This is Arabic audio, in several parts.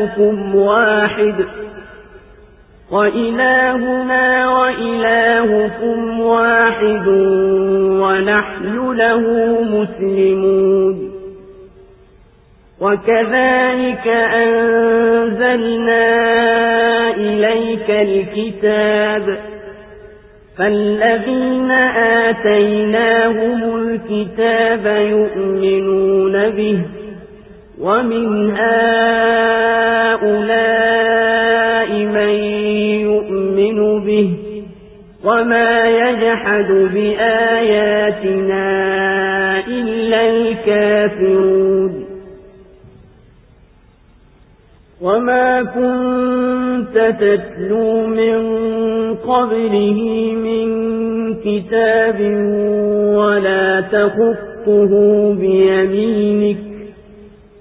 وإلهكم واحد وإلهنا وإلهكم واحد ونحن له مسلمون وكذلك أنزلنا إليك الكتاب فالذين آتيناهم الكتاب يؤمنون به ومن هؤلاء من يؤمن به وما يجحد بآياتنا إلا الكافرون. وما كنت تتلو من قبله من كتاب ولا تخطه بيمينك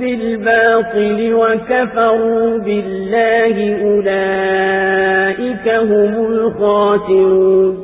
بالباطل وكفروا بالله أولئك هم الخاسرون.